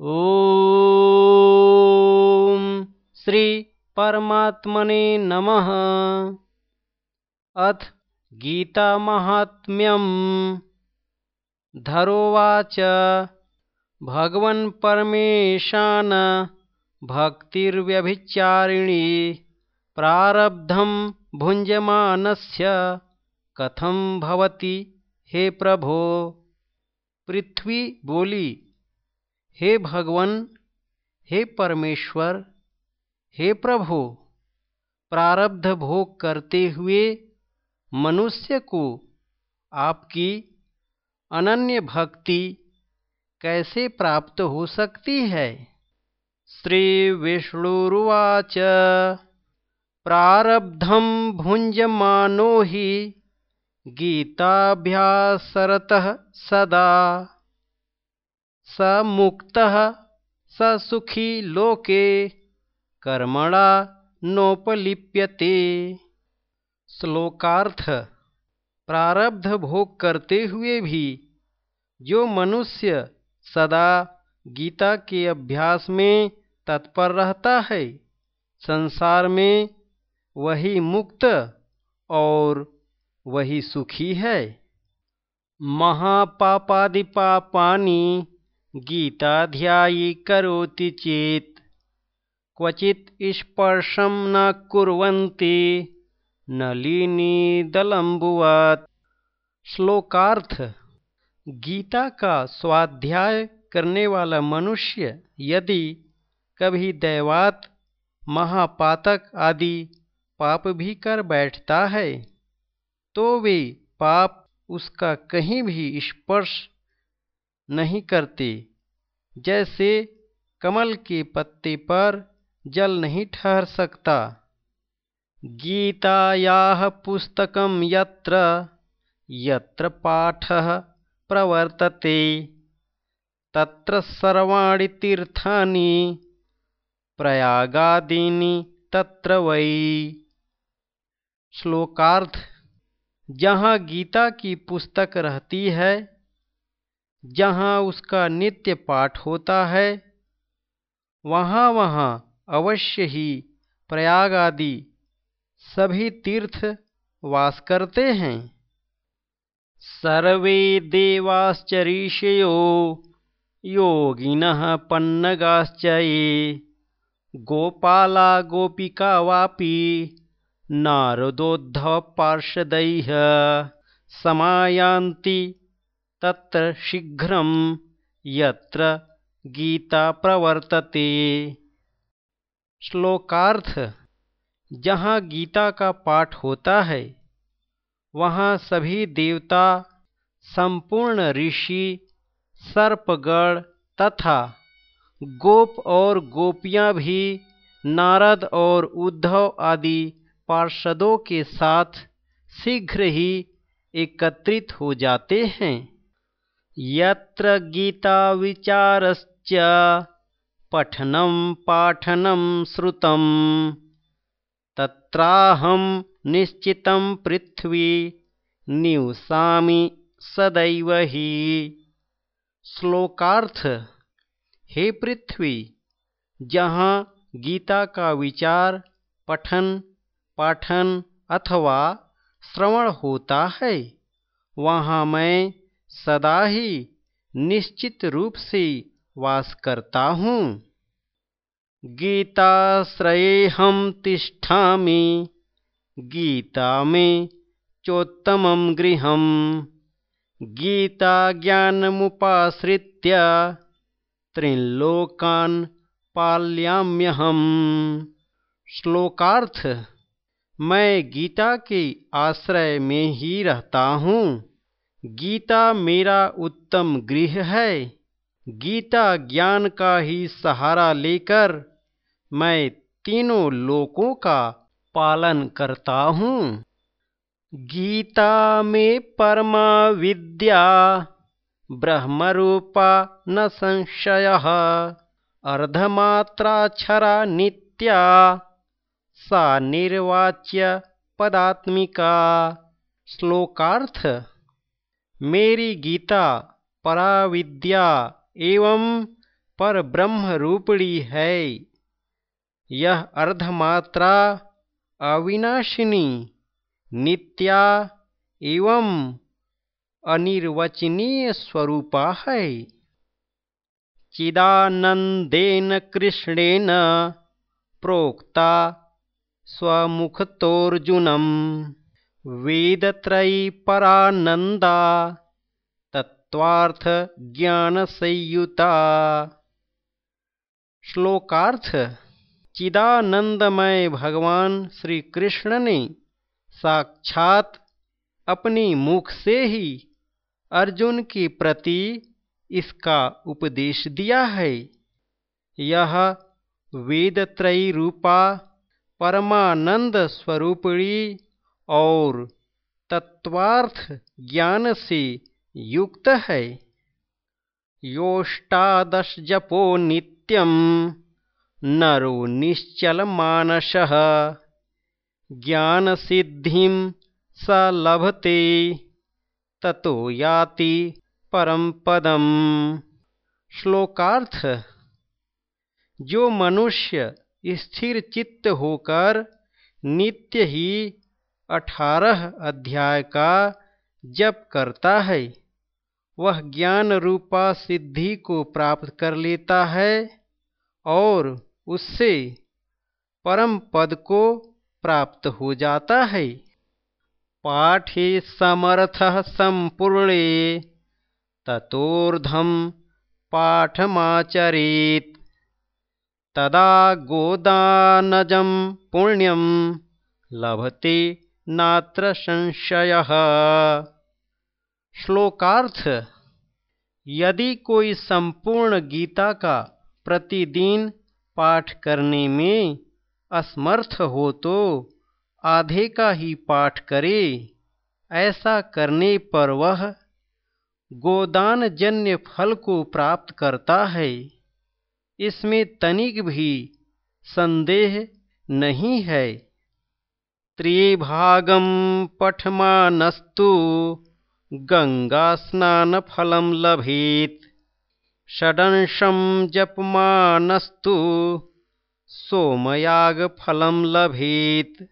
ॐ श्रीपरमात्मने नमः। अथ गीतामाहात्म्यं धरोवाच। भगवन्परमेशान भक्तिर्व्यभिचारिणी प्रारब्धं भुञ्जमानस्य कथं भवति हे प्रभो? पृथ्वी बोली हे भगवन, हे परमेश्वर, हे प्रभु, प्रारब्ध भोग करते हुए मनुष्य को आपकी अनन्य भक्ति कैसे प्राप्त हो सकती है? श्री विष्णुरुवाच। प्रारब्धम भुंजमानो ही गीताभ्यासरतः सदा। स मुक्तः, स सुखी लोके, कर्मणा नोपलिप्यते। श्लोकार्थ, प्रारब्ध भोग करते हुए भी, जो मनुष्य सदा गीता के अभ्यास में तत्पर रहता है, संसार में वही मुक्त और वही सुखी है। महापापादिपापानि गीताध्यायी करोति चेत्। क्वचित् स्पर्शं न कुर्वन्ति नलिनीदलम्बुवत् श्लोकार्थ, गीता का स्वाध्याय करने वाला मनुष्य यदि कभी दैवात, महापातक आदि पाप भी कर बैठता है तो वे पाप उसका कहीं भी स्पर्श नहीं करती। जैसे कमल के पत्ते पर जल नहीं ठहर सकता। गीतायाः पुस्तकं यत्र यत्र पाठः प्रवर्तते। तत्र सर्वाणि तीर्थानि, प्रयागादीनि तत्र वै। श्लोकार्थ, जहाँ गीता की पुस्तक रहती है जहाँ उसका नित्य पाठ होता है, वहाँ वहाँ अवश्य ही प्रयाग आदि सभी तीर्थ वास करते हैं। सर्वे देवाश्च ऋषयो योगिनः पन्नगाश्च ये गोपाला गोपिका वापी नारदोद्धव नारदोद्धवपार्षदैः समायान्ति तत्र शीघ्रं यत्र गीता प्रवर्तते। श्लोकार्थ, जहाँ गीता का पाठ होता है, वहाँ सभी देवता, संपूर्ण ऋषि, सर्पगण तथा गोप और गोपियाँ भी, नारद और उद्धव आदि पार्षदों के साथ शीघ्र ही एकत्रित हो जाते हैं। यत्र गीताविचारश्च पठनं पाठनं श्रुतं, तत्राहं निश्चितं पृथ्वी निवसामि सदैव ही। श्लोकार्थ, हे पृथ्वी, जहाँ गीता का विचार, पठन, पाठन अथवा श्रवण होता है, वहाँ मैं सदा ही निश्चित रूप से वास करता हूँ। गीताश्रयेऽहं तिष्ठामि। गीता में चोत्तमं गृहं गीताज्ञानमुपाश्रित्य त्रिलोकान् पालयाम्यहम्। श्लोकार्थ, मैं गीता के आश्रय में ही रहता हूँ। गीता मेरा उत्तम गृह है। गीता ज्ञान का ही सहारा लेकर मैं तीनों लोकों का पालन करता हूँ। गीता में परमा विद्या, ब्रह्मरूपा न संशय अर्धमात्राक्षरा नित्या, सा निर्वाच्य पदात्मिका। श्लोकार्थ मेरी गीता पराविद्या एवं पर ब्रह्म रूपड़ी है। यह अर्धमात्रा अविनाशिनी, नित्या एवं अनिर्वचनीय स्वरूपा है। चिदानंदेन कृष्णेन प्रोक्ता स्वमुखतोऽर्जुनम् वेदत्रयी परानन्दा तत्त्वार्थज्ञानसंयुता। श्लोकार्थ चिदानंदमय भगवान श्री कृष्ण ने साक्षात अपनी मुख से ही अर्जुन के प्रति इसका उपदेश दिया है। यह वेदत्रयी रूपा परमानंद स्वरूपणी और तत्वार्थ ज्ञान से युक्त है। योष्टादश जपो नित्यम नरो निश्चल मानस। ज्ञान सिद्धि स लभते, ततो याति परम पदम श्लोकार्थ, जो मनुष्य स्थिर चित्त होकर नित्य ही अठारह अध्याय का जप करता है। वह ज्ञान रूपा सिद्धि को प्राप्त कर लेता है और उससे परम पद को प्राप्त हो जाता है। पाठे समर्थ संपूर्णे ततोर्धम पाठमाचरेत। तदा गोदानजं पुण्यं लभते नात्र संशयः। श्लोकार्थ, यदि कोई संपूर्ण गीता का प्रतिदिन पाठ करने में असमर्थ हो तो आधे का ही पाठ करे, ऐसा करने पर वह गोदान जन्य फल को प्राप्त करता है। इसमें तनिक भी संदेह नहीं है। त्रिभागम पठमानस्तु। गंगा स्नान फलम लभेत। षडंशम जपमानस्तु। सोमयाग फलम लभेत।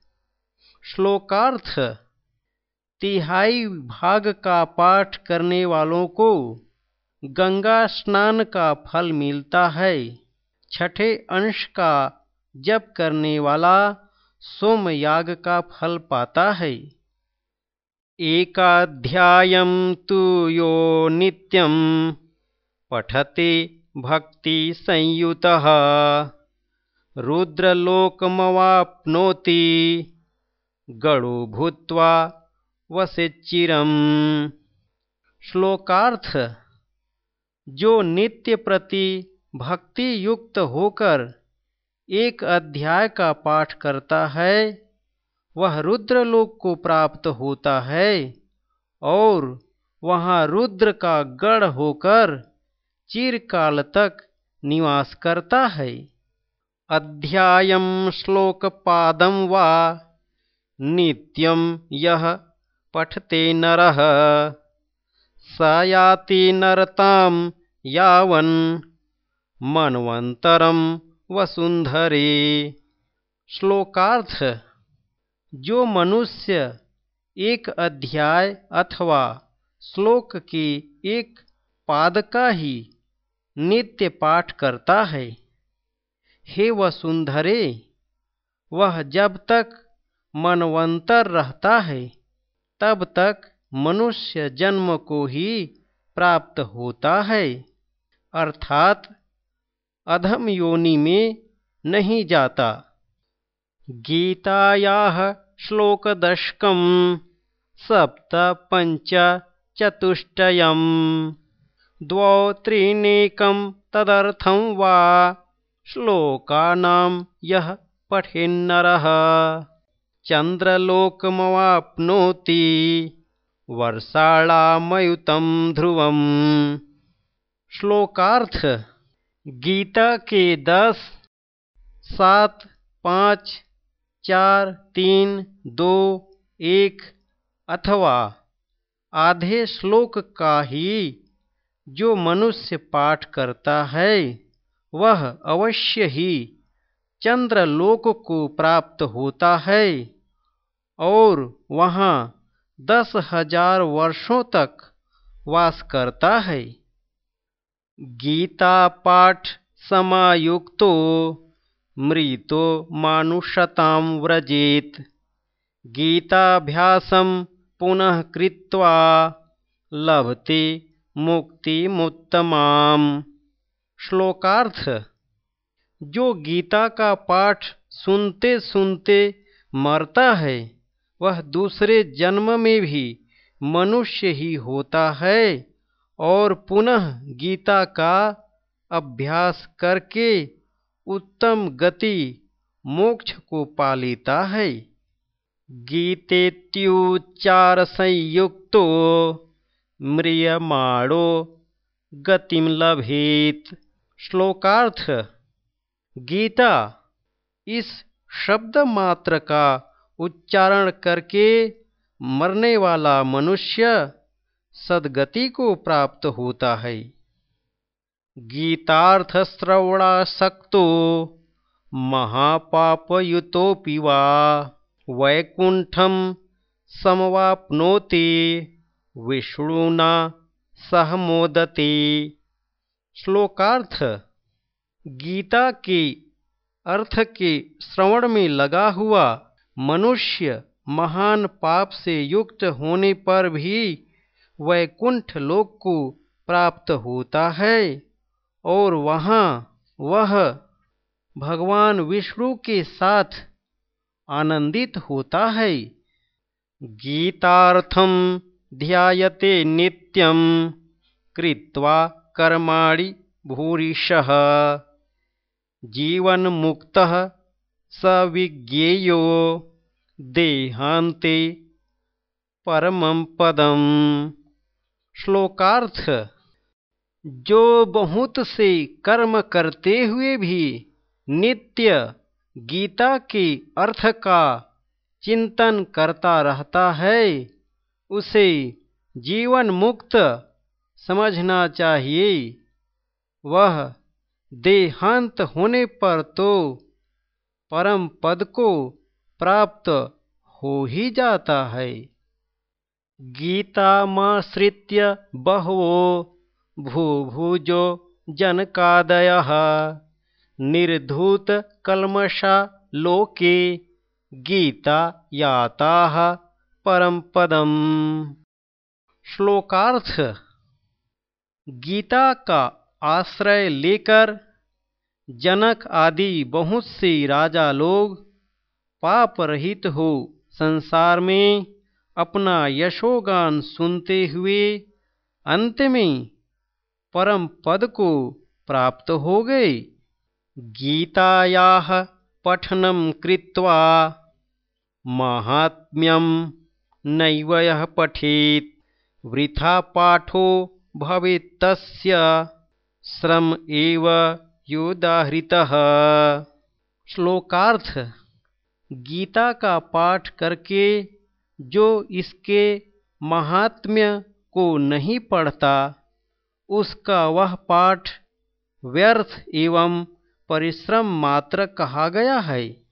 श्लोकार्थ, तिहाई भाग का पाठ करने वालों को गंगा स्नान का फल मिलता है। छठे अंश का जप करने वाला सोमयाग का फल पाता है। एकाध्यायं तु यो नित्यं, पठते भक्तिसंयुतः रुद्रलोकमवाप्नोति गणो भूत्वा वसेच्चिरम् श्लोकार्थ, जो नित्य प्रति भक्ति युक्त होकर एक अध्याय का पाठ करता है, वह रुद्रलोक को प्राप्त होता है और वहाँ रुद्र का गढ़ होकर चिरकाल तक निवास करता है। अध्यायं श्लोकपादं वा नित्यं यः पठते नरः। स याति नरतां यावन् मनवंतरम वसुंधरे। श्लोकार्थ, जो मनुष्य एक अध्याय अथवा श्लोक के एक पाद का ही नित्य पाठ करता है, हे वसुंधरे, वह जब तक मनवंतर रहता है, तब तक मनुष्य जन्म को ही प्राप्त होता है, अर्थात अधम योनि में नहीं जाता। गीतायाः श्लोकदशकं सप्तपञ्चचतुष्टयम् द्वौ त्रीणेकं तदर्थं वा श्लोकानां यः पठेन्नरः। चन्द्रलोकमवाप्नोति वर्षाणामयुतं ध्रुवम्। श्लोकार्थ गीता के दस, सात, पाँच, चार, तीन, दो, एक, अथवा आधे श्लोक का ही जो मनुष्य पाठ करता है, वह अवश्य ही चंद्रलोक को प्राप्त होता है और वहाँ दस हज़ार वर्षों तक वास करता है। गीता पाठ समायुक्तो, मृतो मानुषतां व्रजेत। गीताभ्यासं पुनः कृत्वा लभते मुक्तिमुत्तमाम। श्लोकार्थ, जो गीता का पाठ सुनते सुनते मरता है, वह दूसरे जन्म में भी मनुष्य ही होता है। और पुनः गीता का अभ्यास करके उत्तम गति मोक्ष को पा लेता है। गीतेत्युच्चार संयुक्तो म्रियमाणो गतिम लभेत। श्लोकार्थ। गीता इस शब्द मात्र का उच्चारण करके मरने वाला मनुष्य सदगति को प्राप्त होता है। गीतार्थ श्रवणासक्तो महापापयुतोऽपि वा। वैकुंठम समवाप्नोति, विष्णुना सह मोदते। श्लोकार्थ, गीता के अर्थ के श्रवण में लगा हुआ मनुष्य महान पाप से युक्त होने पर भी वैकुंठ लोक को प्राप्त होता है और वहाँ वह भगवान विष्णु के साथ आनंदित होता है। गीतार्थम ध्यायते नित्यम कृत्वा कर्माणि भूरिशः जीवन मुक्त स विज्ञेयो देहांते परम पदम। श्लोकार्थ। जो बहुत से कर्म करते हुए भी नित्य गीता के अर्थ का चिंतन करता रहता है, उसे जीवन मुक्त समझना चाहिए। वह देहांत होने पर तो परम पद को प्राप्त हो ही जाता है। गीतामाश्रित्य बहवो भूभुजो जनकादयः। निर्धूतकल्मषा लोके गीता याताः परम पदम श्लोकार्थ। गीता का आश्रय लेकर जनक आदि बहुत से राजा लोग पाप रहित हो संसार में अपना यशोगान सुनते हुए अंत में परम पद को प्राप्त हो गए। गीताया पठनम कृत्वा महात्म्यम नैव यः पठेत। वृथा पाठो भवेत्तस्य श्रम एव योदाहृतः। श्लोकार्थ। गीता का पाठ करके जो इसके महात्म्य को नहीं पढ़ता, उसका वह पाठ व्यर्थ एवं परिश्रम मात्र कहा गया है।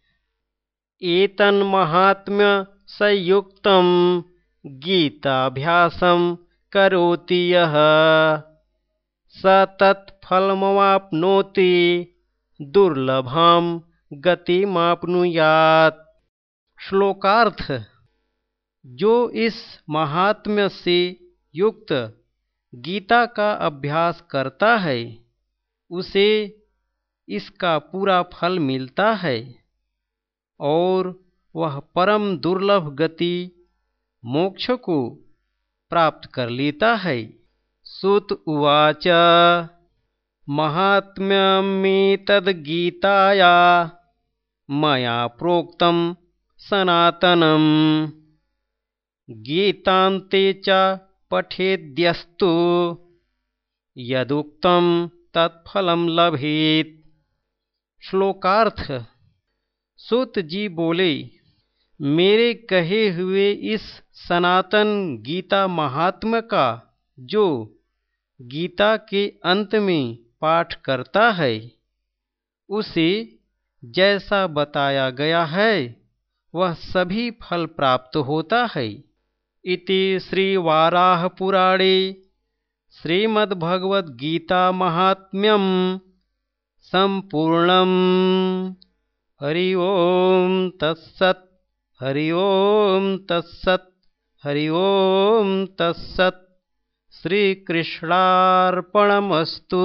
एतन महात्म्य संयुक्तम गीताभ्यासम करोति यः। स तत्फलमवाप्नोति दुर्लभाम गतिमाप्नुयात। श्लोकार्थ। जो इस महात्म्य से युक्त गीता का अभ्यास करता है, उसे इसका पूरा फल मिलता है और वह परम दुर्लभ गति मोक्ष को प्राप्त कर लेता है। सुत उवाच महात्म्यमेतद्गीताया मया प्रोक्तं सनातनम्। गीतान्ते च पठेद्यस्तु। यदुक्तं तत्फलम लभेत। श्लोकार्थ। सुत जी बोले, मेरे कहे हुए इस सनातन गीता महात्मा का, जो गीता के अंत में पाठ करता है, उसे जैसा बताया गया है, वह सभी फल प्राप्त होता है। इति श्रीवाराहपुराणे श्रीमद्भगवद्गीतामाहात्म्यं सम्पूर्णम्। हरि ओं तत्सत् हरि ओं तत्सत् हरि ओं तत्सत्। श्रीकृष्णार्पणमस्तु